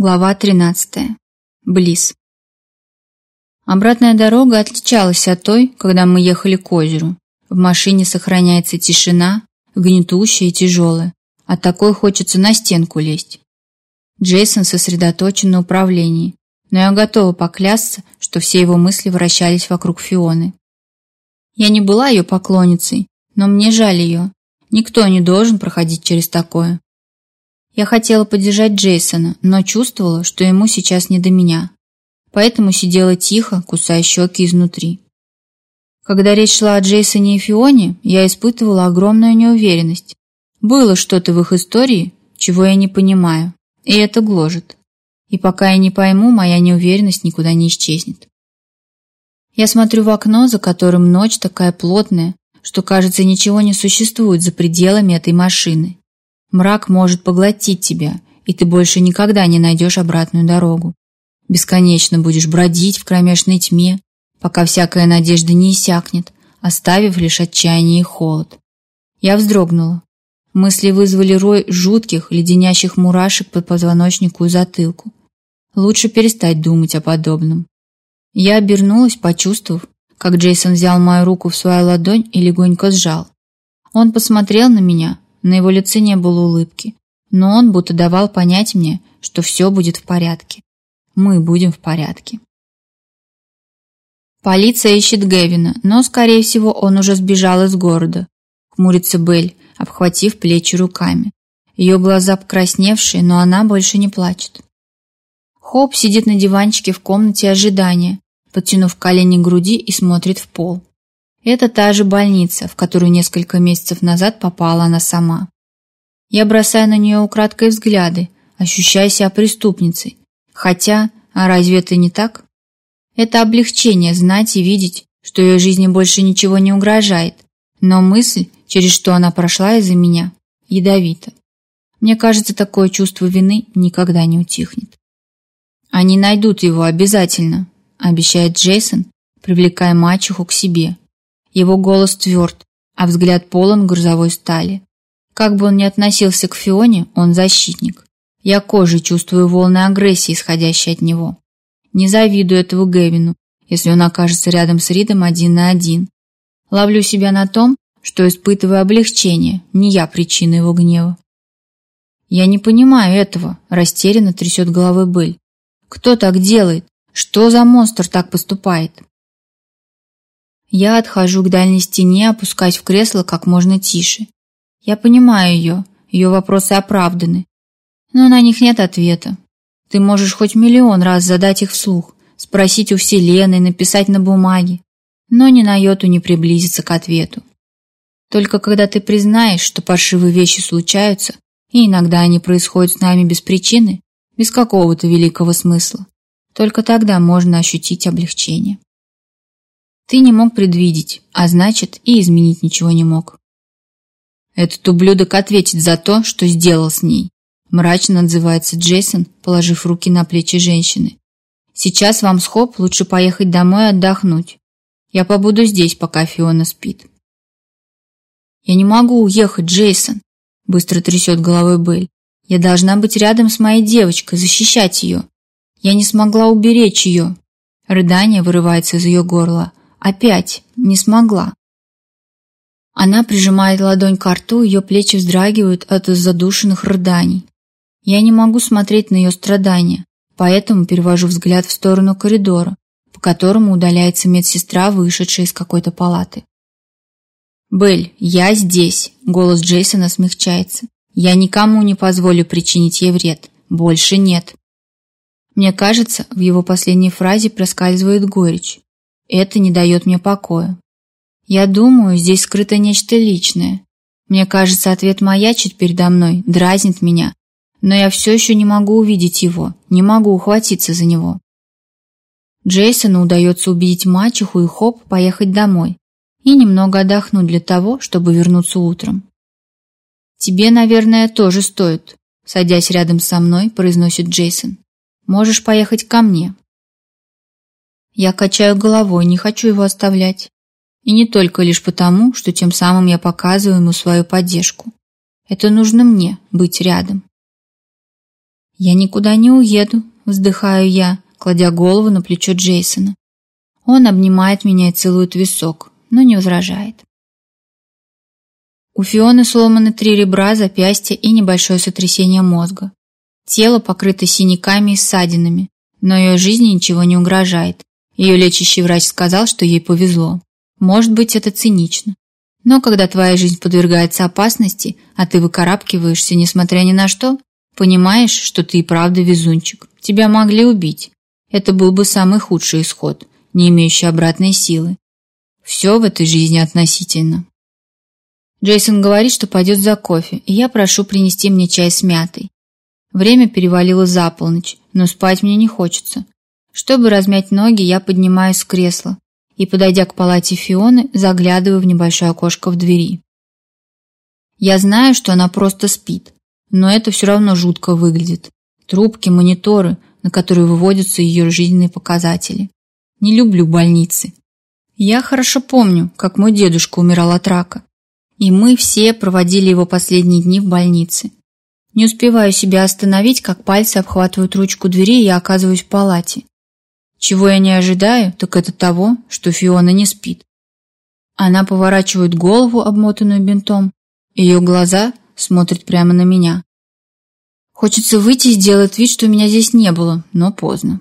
Глава 13. Близ. Обратная дорога отличалась от той, когда мы ехали к озеру. В машине сохраняется тишина, гнетущая и тяжелая. От такой хочется на стенку лезть. Джейсон сосредоточен на управлении, но я готова поклясться, что все его мысли вращались вокруг Фионы. Я не была ее поклонницей, но мне жаль ее. Никто не должен проходить через такое. Я хотела поддержать Джейсона, но чувствовала, что ему сейчас не до меня. Поэтому сидела тихо, кусая щеки изнутри. Когда речь шла о Джейсоне и Фионе, я испытывала огромную неуверенность. Было что-то в их истории, чего я не понимаю, и это гложет. И пока я не пойму, моя неуверенность никуда не исчезнет. Я смотрю в окно, за которым ночь такая плотная, что, кажется, ничего не существует за пределами этой машины Мрак может поглотить тебя, и ты больше никогда не найдешь обратную дорогу. Бесконечно будешь бродить в кромешной тьме, пока всякая надежда не иссякнет, оставив лишь отчаяние и холод. Я вздрогнула. Мысли вызвали рой жутких, леденящих мурашек под позвоночнику и затылку. Лучше перестать думать о подобном. Я обернулась, почувствовав, как Джейсон взял мою руку в свою ладонь и легонько сжал. Он посмотрел на меня, на его лице не было улыбки, но он будто давал понять мне, что все будет в порядке. Мы будем в порядке. Полиция ищет Гевина, но, скорее всего, он уже сбежал из города. Хмурится Белль, обхватив плечи руками. Ее глаза покрасневшие, но она больше не плачет. Хоп сидит на диванчике в комнате ожидания, подтянув колени к груди и смотрит в пол. Это та же больница, в которую несколько месяцев назад попала она сама. Я бросаю на нее украдкой взгляды, ощущая себя преступницей. Хотя, а разве это не так? Это облегчение знать и видеть, что ее жизни больше ничего не угрожает. Но мысль, через что она прошла из-за меня, ядовита. Мне кажется, такое чувство вины никогда не утихнет. «Они найдут его обязательно», – обещает Джейсон, привлекая мачеху к себе. Его голос тверд, а взгляд полон грузовой стали. Как бы он ни относился к Фионе, он защитник. Я кожей чувствую волны агрессии, исходящие от него. Не завидую этого Гевину, если он окажется рядом с Ридом один на один. Ловлю себя на том, что испытываю облегчение, не я причина его гнева. Я не понимаю этого, растерянно трясет головой Бель. Кто так делает? Что за монстр так поступает? Я отхожу к дальней стене, опускаюсь в кресло как можно тише. Я понимаю ее, ее вопросы оправданы. Но на них нет ответа. Ты можешь хоть миллион раз задать их вслух, спросить у Вселенной, написать на бумаге, но ни на йоту не приблизиться к ответу. Только когда ты признаешь, что паршивые вещи случаются, и иногда они происходят с нами без причины, без какого-то великого смысла, только тогда можно ощутить облегчение. Ты не мог предвидеть, а значит и изменить ничего не мог. Этот ублюдок ответит за то, что сделал с ней. Мрачно отзывается Джейсон, положив руки на плечи женщины. Сейчас вам с хоп лучше поехать домой отдохнуть. Я побуду здесь, пока Фиона спит. Я не могу уехать, Джейсон, быстро трясет головой Белль. Я должна быть рядом с моей девочкой, защищать ее. Я не смогла уберечь ее. Рыдание вырывается из ее горла. Опять. Не смогла. Она прижимает ладонь к рту, ее плечи вздрагивают от задушенных рыданий. Я не могу смотреть на ее страдания, поэтому перевожу взгляд в сторону коридора, по которому удаляется медсестра, вышедшая из какой-то палаты. «Белль, я здесь!» — голос Джейсона смягчается. «Я никому не позволю причинить ей вред. Больше нет!» Мне кажется, в его последней фразе проскальзывает горечь. Это не дает мне покоя. Я думаю, здесь скрыто нечто личное. Мне кажется, ответ маячит передо мной, дразнит меня. Но я все еще не могу увидеть его, не могу ухватиться за него. Джейсону удается убедить мачеху и Хоп поехать домой и немного отдохнуть для того, чтобы вернуться утром. «Тебе, наверное, тоже стоит», — садясь рядом со мной, произносит Джейсон. «Можешь поехать ко мне». Я качаю головой, не хочу его оставлять. И не только лишь потому, что тем самым я показываю ему свою поддержку. Это нужно мне, быть рядом. «Я никуда не уеду», — вздыхаю я, кладя голову на плечо Джейсона. Он обнимает меня и целует висок, но не возражает. У Фионы сломаны три ребра, запястья и небольшое сотрясение мозга. Тело покрыто синяками и ссадинами, но ее жизни ничего не угрожает, ее лечащий врач сказал, что ей повезло. Может быть, это цинично. Но когда твоя жизнь подвергается опасности, а ты выкарабкиваешься, несмотря ни на что, понимаешь, что ты и правда везунчик. Тебя могли убить. Это был бы самый худший исход, не имеющий обратной силы. Все в этой жизни относительно. Джейсон говорит, что пойдет за кофе, и я прошу принести мне чай с мятой. Время перевалило за полночь, но спать мне не хочется. Чтобы размять ноги, я поднимаюсь с кресла и, подойдя к палате Фионы, заглядываю в небольшое окошко в двери. Я знаю, что она просто спит, но это все равно жутко выглядит. Трубки, мониторы, на которые выводятся ее жизненные показатели. Не люблю больницы. Я хорошо помню, как мой дедушка умирал от рака. И мы все проводили его последние дни в больнице. Не успеваю себя остановить, как пальцы обхватывают ручку двери, и я оказываюсь в палате. Чего я не ожидаю, так это того, что Фиона не спит. Она поворачивает голову, обмотанную бинтом, ее глаза смотрят прямо на меня. Хочется выйти и сделать вид, что меня здесь не было, но поздно.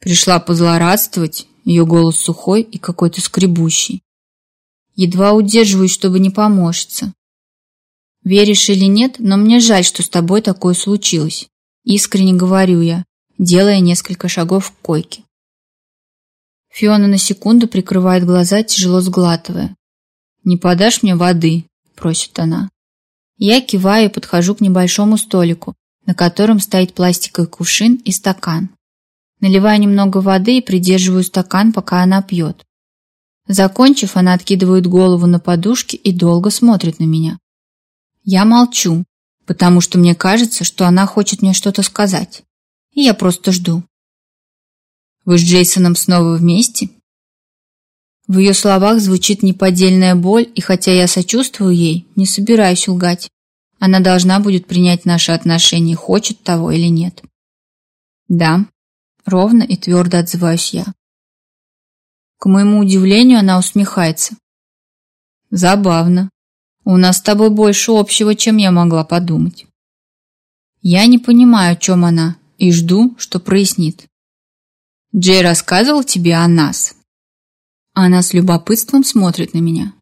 Пришла позлорадствовать, ее голос сухой и какой-то скребущий. Едва удерживаюсь, чтобы не поморщиться. Веришь или нет, но мне жаль, что с тобой такое случилось. Искренне говорю я делая несколько шагов к койке. Фиона на секунду прикрывает глаза, тяжело сглатывая. «Не подашь мне воды?» – просит она. Я киваю и подхожу к небольшому столику, на котором стоит пластиковый кувшин и стакан. Наливаю немного воды и придерживаю стакан, пока она пьет. Закончив, она откидывает голову на подушке и долго смотрит на меня. Я молчу, потому что мне кажется, что она хочет мне что-то сказать я просто жду. Вы с Джейсоном снова вместе? В ее словах звучит неподдельная боль, и хотя я сочувствую ей, не собираюсь лгать. Она должна будет принять наши отношения, хочет того или нет. Да, ровно и твердо отзываюсь я. К моему удивлению, она усмехается. Забавно. У нас с тобой больше общего, чем я могла подумать. Я не понимаю, о чем она, и жду, что прояснит. Джей рассказывал тебе о нас. Она с любопытством смотрит на меня.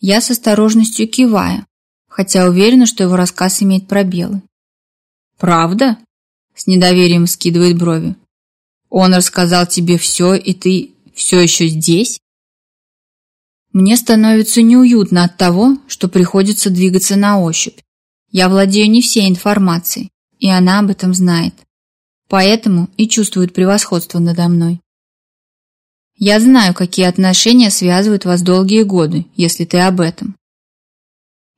Я с осторожностью киваю, хотя уверена, что его рассказ имеет пробелы. «Правда?» – с недоверием скидывает брови. «Он рассказал тебе все, и ты все еще здесь?» Мне становится неуютно от того, что приходится двигаться на ощупь. Я владею не всей информацией, и она об этом знает поэтому и чувствуют превосходство надо мной. Я знаю, какие отношения связывают вас долгие годы, если ты об этом.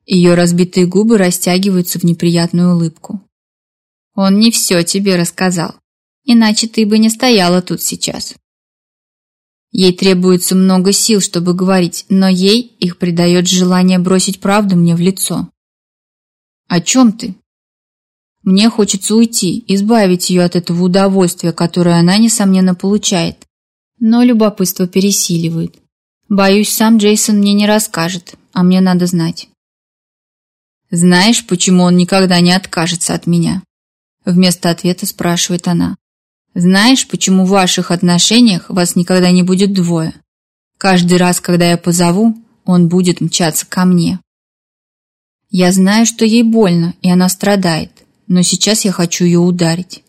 Ее разбитые губы растягиваются в неприятную улыбку. Он не все тебе рассказал, иначе ты бы не стояла тут сейчас. Ей требуется много сил, чтобы говорить, но ей их придает желание бросить правду мне в лицо. «О чем ты?» Мне хочется уйти, избавить ее от этого удовольствия, которое она, несомненно, получает. Но любопытство пересиливает. Боюсь, сам Джейсон мне не расскажет, а мне надо знать. «Знаешь, почему он никогда не откажется от меня?» Вместо ответа спрашивает она. «Знаешь, почему в ваших отношениях вас никогда не будет двое? Каждый раз, когда я позову, он будет мчаться ко мне». Я знаю, что ей больно, и она страдает но сейчас я хочу ее ударить.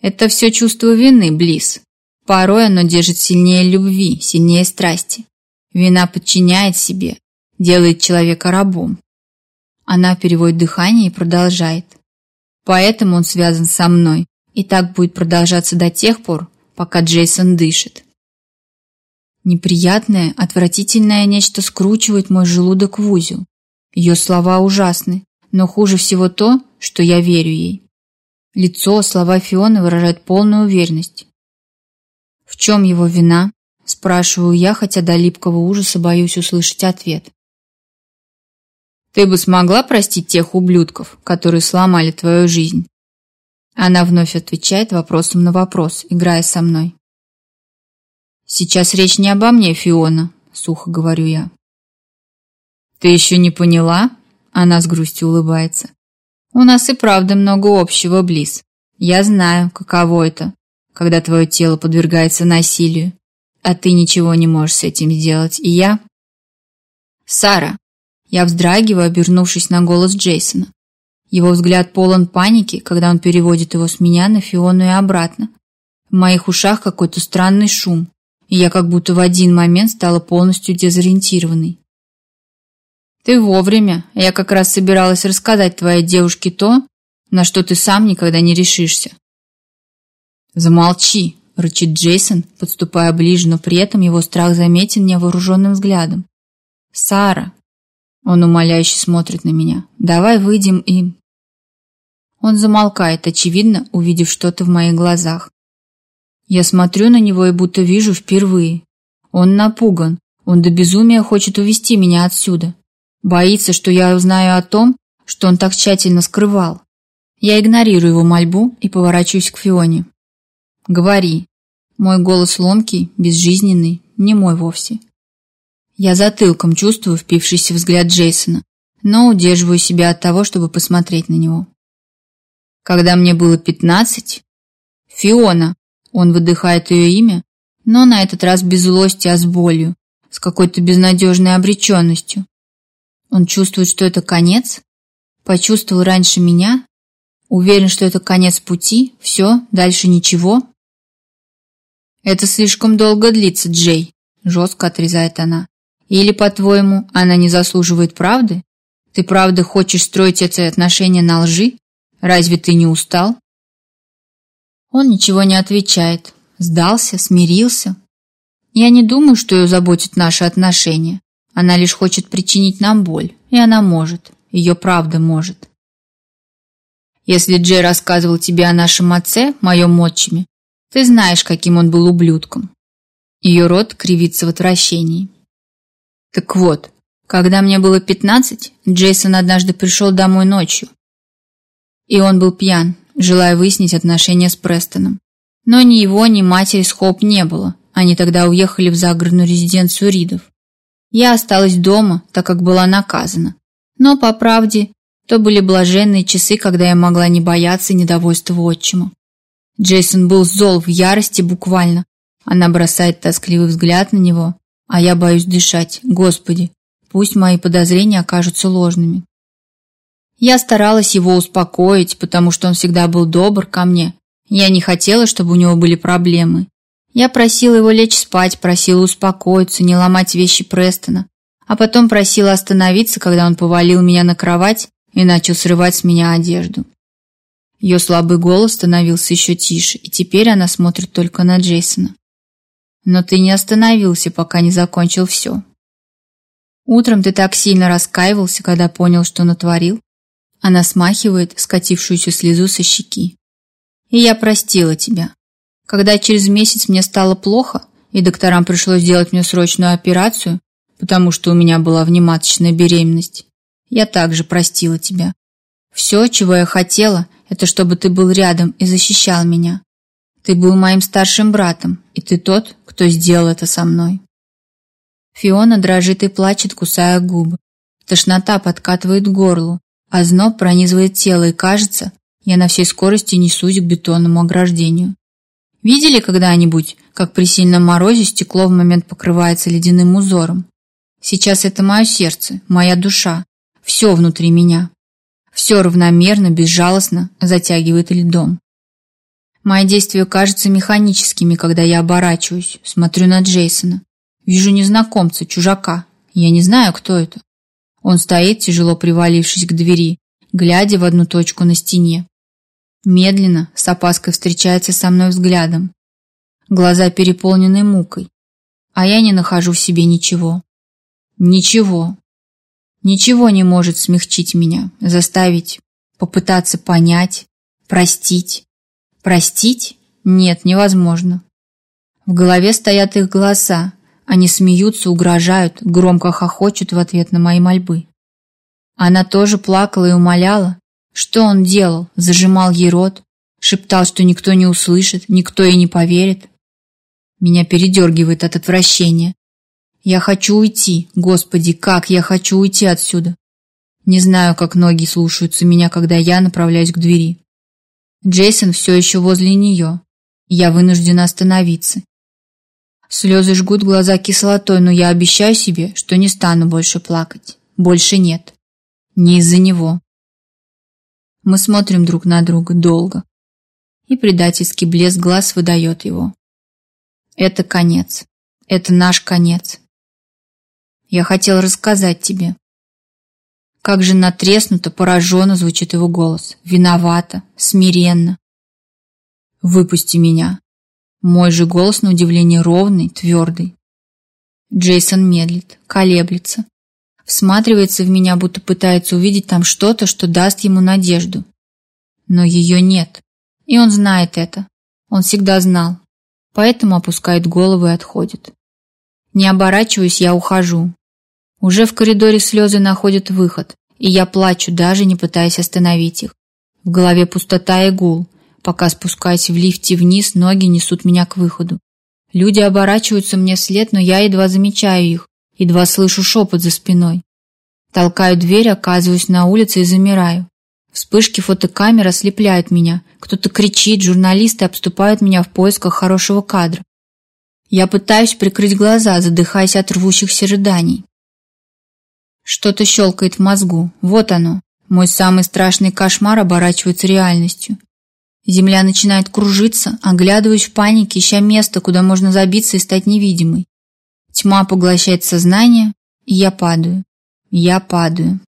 Это все чувство вины, Близ. Порой оно держит сильнее любви, сильнее страсти. Вина подчиняет себе, делает человека рабом. Она переводит дыхание и продолжает. Поэтому он связан со мной, и так будет продолжаться до тех пор, пока Джейсон дышит. Неприятное, отвратительное нечто скручивает мой желудок в узел. Ее слова ужасны, но хуже всего то, что я верю ей. Лицо, слова Фионы выражают полную уверенность. «В чем его вина?» – спрашиваю я, хотя до липкого ужаса боюсь услышать ответ. «Ты бы смогла простить тех ублюдков, которые сломали твою жизнь?» Она вновь отвечает вопросом на вопрос, играя со мной. «Сейчас речь не обо мне, Фиона», – сухо говорю я. «Ты еще не поняла?» – она с грустью улыбается. У нас и правда много общего, Близ. Я знаю, каково это, когда твое тело подвергается насилию, а ты ничего не можешь с этим сделать, и я... Сара. Я вздрагиваю, обернувшись на голос Джейсона. Его взгляд полон паники, когда он переводит его с меня на Фиону и обратно. В моих ушах какой-то странный шум, и я как будто в один момент стала полностью дезориентированной. Ты вовремя. Я как раз собиралась рассказать твоей девушке то, на что ты сам никогда не решишься. Замолчи, рычит Джейсон, подступая ближе, но при этом его страх заметен невооруженным взглядом. Сара. Он умоляюще смотрит на меня. Давай выйдем и... Он замолкает, очевидно, увидев что-то в моих глазах. Я смотрю на него и будто вижу впервые. Он напуган. Он до безумия хочет увести меня отсюда. Боится, что я узнаю о том, что он так тщательно скрывал. Я игнорирую его мольбу и поворачиваюсь к Фионе. «Говори». Мой голос ломкий, безжизненный, не мой вовсе. Я затылком чувствую впившийся взгляд Джейсона, но удерживаю себя от того, чтобы посмотреть на него. Когда мне было пятнадцать... Фиона! Он выдыхает ее имя, но на этот раз без злости, а с болью, с какой-то безнадежной обреченностью. Он чувствует, что это конец, почувствовал раньше меня, уверен, что это конец пути, все, дальше ничего. Это слишком долго длится, Джей, жестко отрезает она. Или, по-твоему, она не заслуживает правды? Ты правда хочешь строить эти отношения на лжи? Разве ты не устал? Он ничего не отвечает. Сдался, смирился. Я не думаю, что ее заботит наши отношения. Она лишь хочет причинить нам боль, и она может. Ее правда может. Если Джей рассказывал тебе о нашем отце, моем отчиме, ты знаешь, каким он был ублюдком. Ее рот кривится в отвращении. Так вот, когда мне было 15, Джейсон однажды пришел домой ночью. И он был пьян, желая выяснить отношения с Престоном. Но ни его, ни матери с Хоп не было. Они тогда уехали в загородную резиденцию Ридов. Я осталась дома, так как была наказана. Но, по правде, то были блаженные часы, когда я могла не бояться недовольства отчима. Джейсон был зол в ярости буквально. Она бросает тоскливый взгляд на него, а я боюсь дышать. Господи, пусть мои подозрения окажутся ложными. Я старалась его успокоить, потому что он всегда был добр ко мне. Я не хотела, чтобы у него были проблемы. Я просил его лечь спать, просил успокоиться, не ломать вещи Престона, а потом просил остановиться, когда он повалил меня на кровать и начал срывать с меня одежду. Ее слабый голос становился еще тише, и теперь она смотрит только на Джейсона. Но ты не остановился, пока не закончил все. Утром ты так сильно раскаивался, когда понял, что натворил. Она смахивает скатившуюся слезу со щеки. И я простила тебя, когда через месяц мне стало плохо, и докторам пришлось делать мне срочную операцию, потому что у меня была внематочная беременность, я также простила тебя. Все, чего я хотела, это чтобы ты был рядом и защищал меня. Ты был моим старшим братом, и ты тот, кто сделал это со мной. Фиона дрожит и плачет, кусая губы. Тошнота подкатывает горлу, а зноб пронизывает тело, и кажется, я на всей скорости несусь к бетонному ограждению. Видели когда-нибудь, как при сильном морозе стекло в момент покрывается ледяным узором? Сейчас это мое сердце, моя душа, все внутри меня. Все равномерно, безжалостно затягивает льдом. Мои действия кажутся механическими, когда я оборачиваюсь, смотрю на Джейсона. Вижу незнакомца, чужака. Я не знаю, кто это. Он стоит, тяжело привалившись к двери, глядя в одну точку на стене. Медленно, с опаской встречается со мной взглядом. Глаза переполнены мукой. А я не нахожу в себе ничего. Ничего. Ничего не может смягчить меня, заставить, попытаться понять, простить. Простить? Нет, невозможно. В голове стоят их голоса. Они смеются, угрожают, громко хохочут в ответ на мои мольбы. Она тоже плакала и умоляла, что он делал? Зажимал ей рот? Шептал, что никто не услышит, никто и не поверит? Меня передергивает от отвращения. Я хочу уйти. Господи, как я хочу уйти отсюда. Не знаю, как ноги слушаются меня, когда я направляюсь к двери. Джейсон все еще возле нее. Я вынуждена остановиться. Слезы жгут глаза кислотой, но я обещаю себе, что не стану больше плакать. Больше нет. Не из-за него. Мы смотрим друг на друга долго. И предательский блеск глаз выдает его. Это конец. Это наш конец. Я хотел рассказать тебе. Как же натреснуто, пораженно звучит его голос. Виновата, смиренно. Выпусти меня. Мой же голос на удивление ровный, твердый. Джейсон медлит, колеблется всматривается в меня, будто пытается увидеть там что-то, что даст ему надежду. Но ее нет. И он знает это. Он всегда знал. Поэтому опускает голову и отходит. Не оборачиваюсь, я ухожу. Уже в коридоре слезы находят выход, и я плачу, даже не пытаясь остановить их. В голове пустота и гул. Пока спускаюсь в лифте вниз, ноги несут меня к выходу. Люди оборачиваются мне вслед, но я едва замечаю их едва слышу шепот за спиной. Толкаю дверь, оказываюсь на улице и замираю. Вспышки фотокамер ослепляют меня. Кто-то кричит, журналисты обступают меня в поисках хорошего кадра. Я пытаюсь прикрыть глаза, задыхаясь от рвущихся рыданий. Что-то щелкает в мозгу. Вот оно. Мой самый страшный кошмар оборачивается реальностью. Земля начинает кружиться, оглядываюсь в панике, ища место, куда можно забиться и стать невидимой. Тьма поглощает сознание, я падаю. Я падаю.